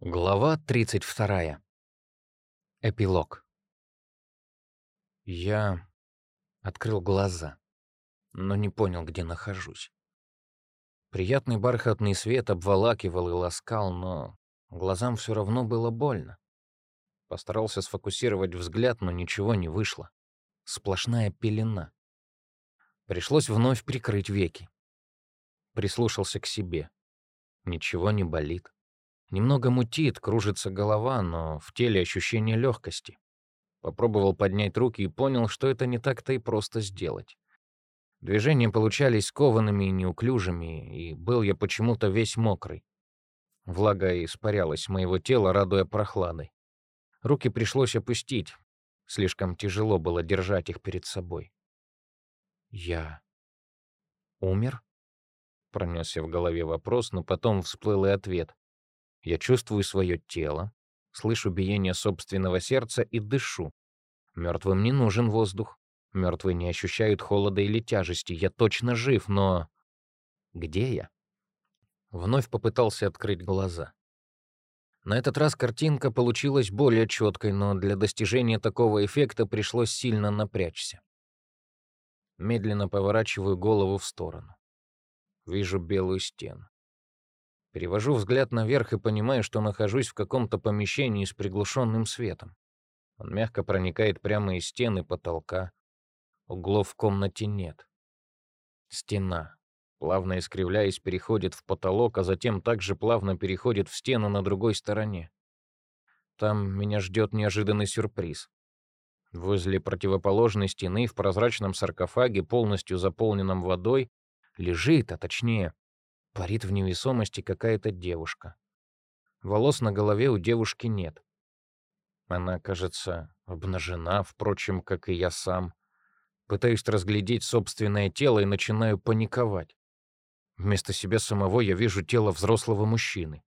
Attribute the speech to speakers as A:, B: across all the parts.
A: Глава 32. Эпилог. Я открыл глаза, но не понял, где нахожусь. Приятный бархатный свет обволакивал и ласкал, но глазам все равно было больно. Постарался сфокусировать взгляд, но ничего не вышло. Сплошная пелена. Пришлось вновь прикрыть веки. Прислушался к себе. Ничего не болит. Немного мутит, кружится голова, но в теле ощущение легкости. Попробовал поднять руки и понял, что это не так-то и просто сделать. Движения получались скованными и неуклюжими, и был я почему-то весь мокрый. Влага испарялась моего тела, радуя прохладой. Руки пришлось опустить. Слишком тяжело было держать их перед собой. Я умер? Пронесся в голове вопрос, но потом всплыл и ответ. Я чувствую свое тело, слышу биение собственного сердца и дышу. Мертвым не нужен воздух. Мертвые не ощущают холода или тяжести. Я точно жив, но... Где я? Вновь попытался открыть глаза. На этот раз картинка получилась более четкой, но для достижения такого эффекта пришлось сильно напрячься. Медленно поворачиваю голову в сторону. Вижу белую стену. Перевожу взгляд наверх и понимаю, что нахожусь в каком-то помещении с приглушенным светом. Он мягко проникает прямо из стены потолка. Углов в комнате нет. Стена, плавно искривляясь, переходит в потолок, а затем также плавно переходит в стену на другой стороне. Там меня ждет неожиданный сюрприз. Возле противоположной стены в прозрачном саркофаге, полностью заполненном водой, лежит, а точнее, Парит в невесомости какая-то девушка. Волос на голове у девушки нет. Она, кажется, обнажена, впрочем, как и я сам. Пытаюсь разглядеть собственное тело и начинаю паниковать. Вместо себя самого я вижу тело взрослого мужчины.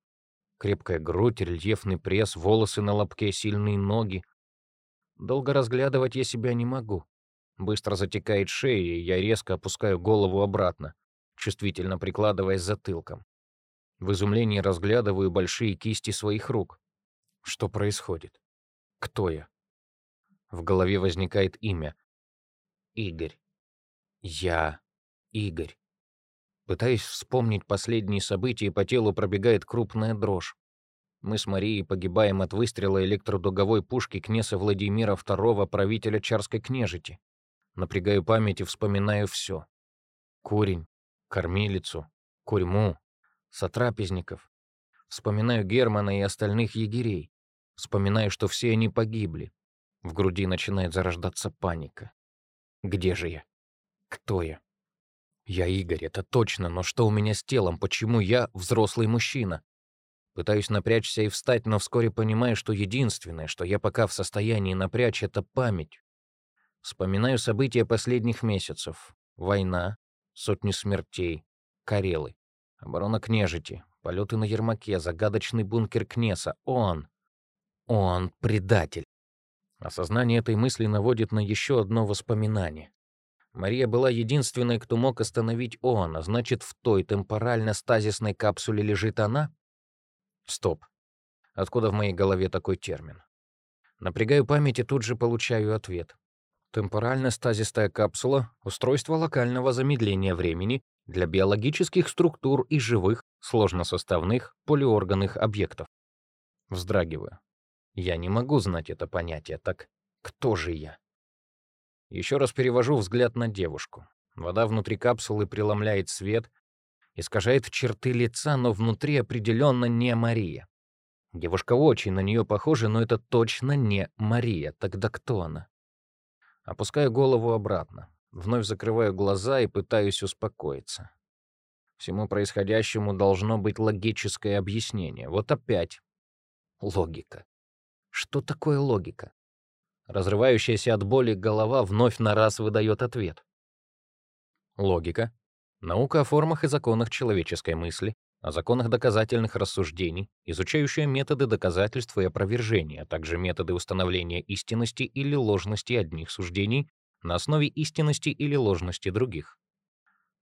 A: Крепкая грудь, рельефный пресс, волосы на лобке, сильные ноги. Долго разглядывать я себя не могу. Быстро затекает шея, и я резко опускаю голову обратно чувствительно прикладываясь затылком. В изумлении разглядываю большие кисти своих рук. Что происходит? Кто я? В голове возникает имя. Игорь. Я Игорь. Пытаясь вспомнить последние события, по телу пробегает крупная дрожь. Мы с Марией погибаем от выстрела электродуговой пушки князя Владимира II, правителя Чарской княжити. Напрягаю память и вспоминаю все. Курень, кормилицу, курьму, сотрапезников. Вспоминаю Германа и остальных егерей. Вспоминаю, что все они погибли. В груди начинает зарождаться паника. Где же я? Кто я? Я Игорь, это точно, но что у меня с телом? Почему я взрослый мужчина? Пытаюсь напрячься и встать, но вскоре понимаю, что единственное, что я пока в состоянии напрячь, это память. Вспоминаю события последних месяцев. Война, сотни смертей, Карелы, оборона княжити, полеты на Ермаке, загадочный бункер Кнеса. Он, он предатель. Осознание этой мысли наводит на еще одно воспоминание. Мария была единственной, кто мог остановить ООН, а значит, в той темпорально-стазисной капсуле лежит она? Стоп. Откуда в моей голове такой термин? Напрягаю память и тут же получаю ответ. Темпорально-стазистая капсула — устройство локального замедления времени для биологических структур и живых, сложносоставных, полиорганных объектов. Вздрагиваю. Я не могу знать это понятие, так кто же я? Еще раз перевожу взгляд на девушку. Вода внутри капсулы преломляет свет, искажает черты лица, но внутри определенно не Мария. Девушка очень на нее похожа, но это точно не Мария. Тогда кто она? Опускаю голову обратно, вновь закрываю глаза и пытаюсь успокоиться. Всему происходящему должно быть логическое объяснение. Вот опять. Логика. Что такое логика? Разрывающаяся от боли голова вновь на раз выдает ответ. Логика — наука о формах и законах человеческой мысли, о законах доказательных рассуждений, изучающая методы доказательства и опровержения, а также методы установления истинности или ложности одних суждений на основе истинности или ложности других.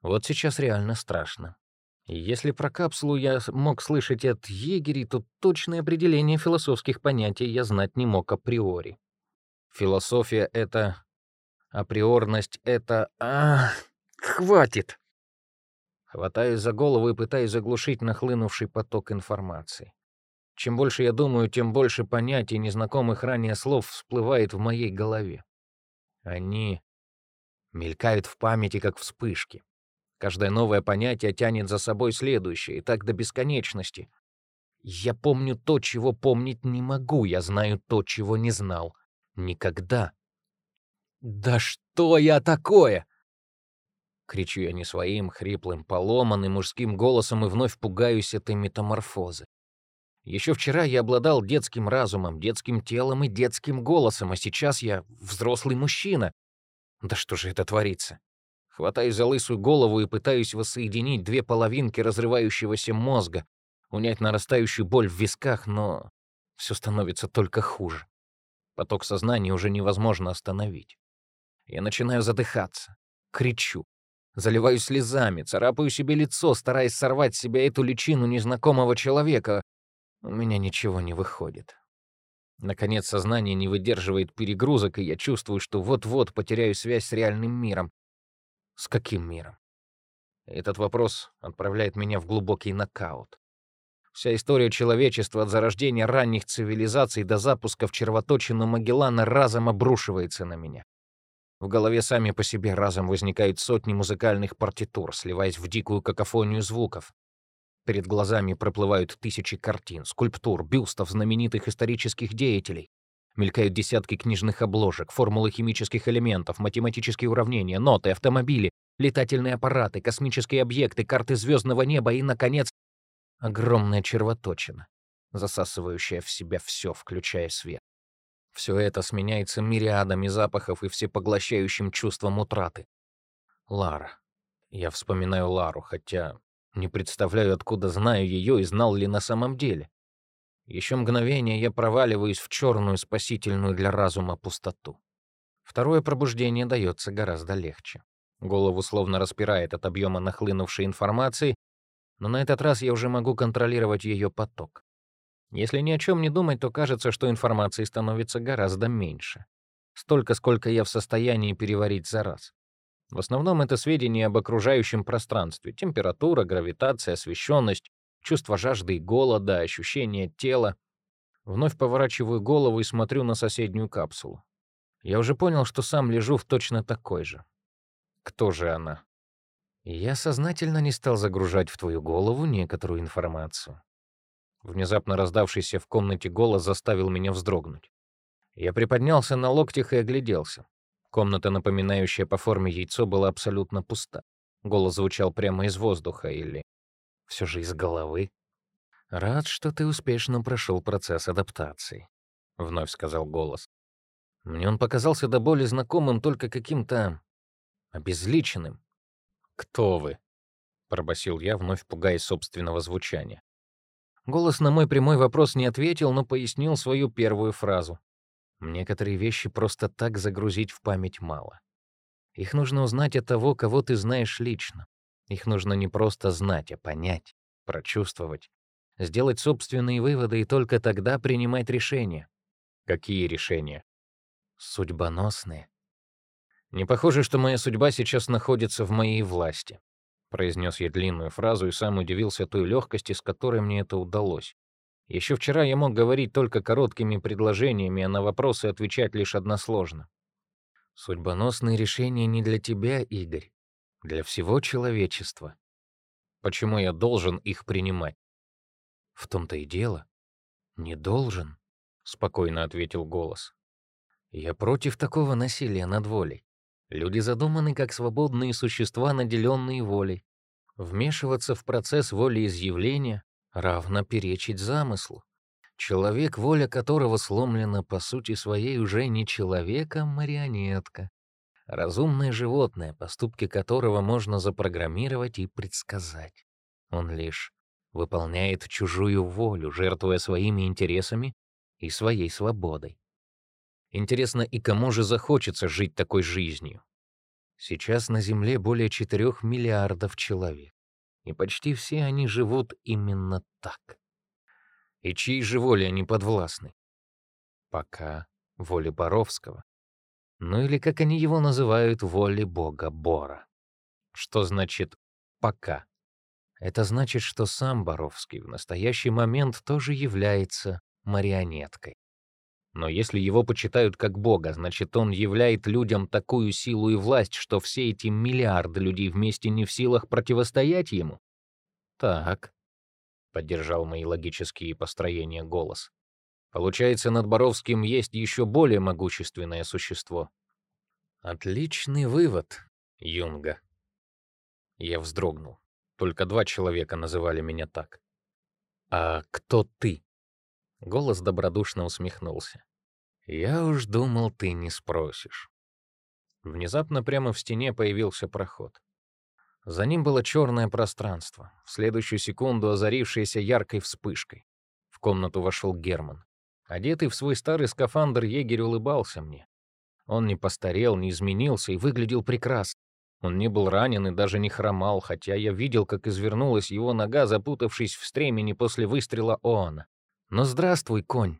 A: Вот сейчас реально страшно. Если про капсулу я мог слышать от егерей, то точное определение философских понятий я знать не мог априори. Философия — это... Априорность — это... А, хватит! Хватаюсь за голову и пытаюсь заглушить нахлынувший поток информации. Чем больше я думаю, тем больше понятий, незнакомых ранее слов всплывает в моей голове. Они мелькают в памяти, как вспышки. Каждое новое понятие тянет за собой следующее, и так до бесконечности. Я помню то, чего помнить не могу, я знаю то, чего не знал. Никогда. «Да что я такое?» Кричу я не своим, хриплым, поломанным мужским голосом и вновь пугаюсь этой метаморфозы. Еще вчера я обладал детским разумом, детским телом и детским голосом, а сейчас я взрослый мужчина. Да что же это творится? Хватаюсь за лысую голову и пытаюсь воссоединить две половинки разрывающегося мозга, унять нарастающую боль в висках, но все становится только хуже. Поток сознания уже невозможно остановить. Я начинаю задыхаться, кричу, заливаюсь слезами, царапаю себе лицо, стараясь сорвать с себя эту личину незнакомого человека. У меня ничего не выходит. Наконец, сознание не выдерживает перегрузок, и я чувствую, что вот-вот потеряю связь с реальным миром. С каким миром? Этот вопрос отправляет меня в глубокий нокаут. Вся история человечества от зарождения ранних цивилизаций до запуска в червоточину Магеллана разом обрушивается на меня. В голове сами по себе разом возникают сотни музыкальных партитур, сливаясь в дикую какофонию звуков. Перед глазами проплывают тысячи картин, скульптур, бюстов знаменитых исторических деятелей. Мелькают десятки книжных обложек, формулы химических элементов, математические уравнения, ноты, автомобили, летательные аппараты, космические объекты, карты звездного неба и, наконец, огромная червоточина, засасывающая в себя все, включая свет. Все это сменяется мириадами запахов и всепоглощающим чувством утраты. Лара. Я вспоминаю Лару, хотя не представляю, откуда знаю ее и знал ли на самом деле. Еще мгновение я проваливаюсь в черную спасительную для разума пустоту. Второе пробуждение дается гораздо легче. Голову словно распирает от объема нахлынувшей информации, но на этот раз я уже могу контролировать ее поток. Если ни о чем не думать, то кажется, что информации становится гораздо меньше. Столько, сколько я в состоянии переварить за раз. В основном это сведения об окружающем пространстве, температура, гравитация, освещенность, чувство жажды и голода, ощущение тела. Вновь поворачиваю голову и смотрю на соседнюю капсулу. Я уже понял, что сам лежу в точно такой же. Кто же она? я сознательно не стал загружать в твою голову некоторую информацию. Внезапно раздавшийся в комнате голос заставил меня вздрогнуть. Я приподнялся на локтях и огляделся. Комната, напоминающая по форме яйцо, была абсолютно пуста. Голос звучал прямо из воздуха или все же из головы. «Рад, что ты успешно прошел процесс адаптации», — вновь сказал голос. Мне он показался до боли знакомым только каким-то обезличенным. «Кто вы?» — пробасил я, вновь пугаясь собственного звучания. Голос на мой прямой вопрос не ответил, но пояснил свою первую фразу. Некоторые вещи просто так загрузить в память мало. Их нужно узнать от того, кого ты знаешь лично. Их нужно не просто знать, а понять, прочувствовать, сделать собственные выводы и только тогда принимать решения. Какие решения? Судьбоносные. Не похоже, что моя судьба сейчас находится в моей власти. Произнес я длинную фразу и сам удивился той легкости, с которой мне это удалось. Еще вчера я мог говорить только короткими предложениями, а на вопросы отвечать лишь односложно. Судьбоносные решения не для тебя, Игорь для всего человечества. Почему я должен их принимать? В том-то и дело. Не должен, спокойно ответил голос. Я против такого насилия над волей. Люди задуманы как свободные существа, наделенные волей. Вмешиваться в процесс волеизъявления равно перечить замыслу. Человек, воля которого сломлена по сути своей уже не человек, а марионетка. Разумное животное, поступки которого можно запрограммировать и предсказать. Он лишь выполняет чужую волю, жертвуя своими интересами и своей свободой. Интересно, и кому же захочется жить такой жизнью? Сейчас на Земле более 4 миллиардов человек. и почти все они живут именно так. И чьей же воле они подвластны? Пока воле Боровского. Ну или, как они его называют, воле бога Бора. Что значит «пока»? Это значит, что сам Боровский в настоящий момент тоже является марионеткой. Но если его почитают как бога, значит, он являет людям такую силу и власть, что все эти миллиарды людей вместе не в силах противостоять ему? Так, поддержал мои логические построения голос. Получается, над Боровским есть еще более могущественное существо. Отличный вывод, Юнга. Я вздрогнул. Только два человека называли меня так. А кто ты? Голос добродушно усмехнулся. «Я уж думал, ты не спросишь». Внезапно прямо в стене появился проход. За ним было черное пространство, в следующую секунду озарившееся яркой вспышкой. В комнату вошел Герман. Одетый в свой старый скафандр, егерь улыбался мне. Он не постарел, не изменился и выглядел прекрасно. Он не был ранен и даже не хромал, хотя я видел, как извернулась его нога, запутавшись в стремени после выстрела Оана. Но здравствуй, конь.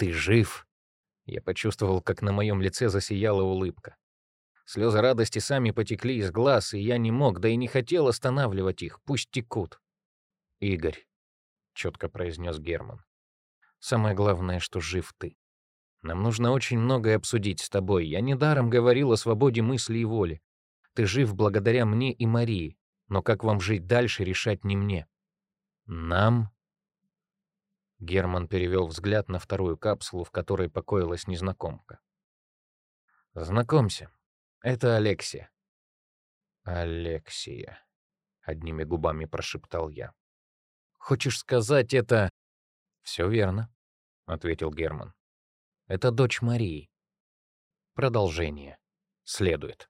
A: Ты жив. Я почувствовал, как на моем лице засияла улыбка. Слезы радости сами потекли из глаз, и я не мог, да и не хотел останавливать их, пусть текут. «Игорь», — четко произнес Герман, — «самое главное, что жив ты. Нам нужно очень многое обсудить с тобой. Я недаром говорил о свободе мысли и воли. Ты жив благодаря мне и Марии, но как вам жить дальше, решать не мне. Нам Герман перевел взгляд на вторую капсулу, в которой покоилась незнакомка. «Знакомься, это Алексия». «Алексия», — одними губами прошептал я. «Хочешь сказать это...» «Все верно», — ответил Герман. «Это дочь Марии. Продолжение следует».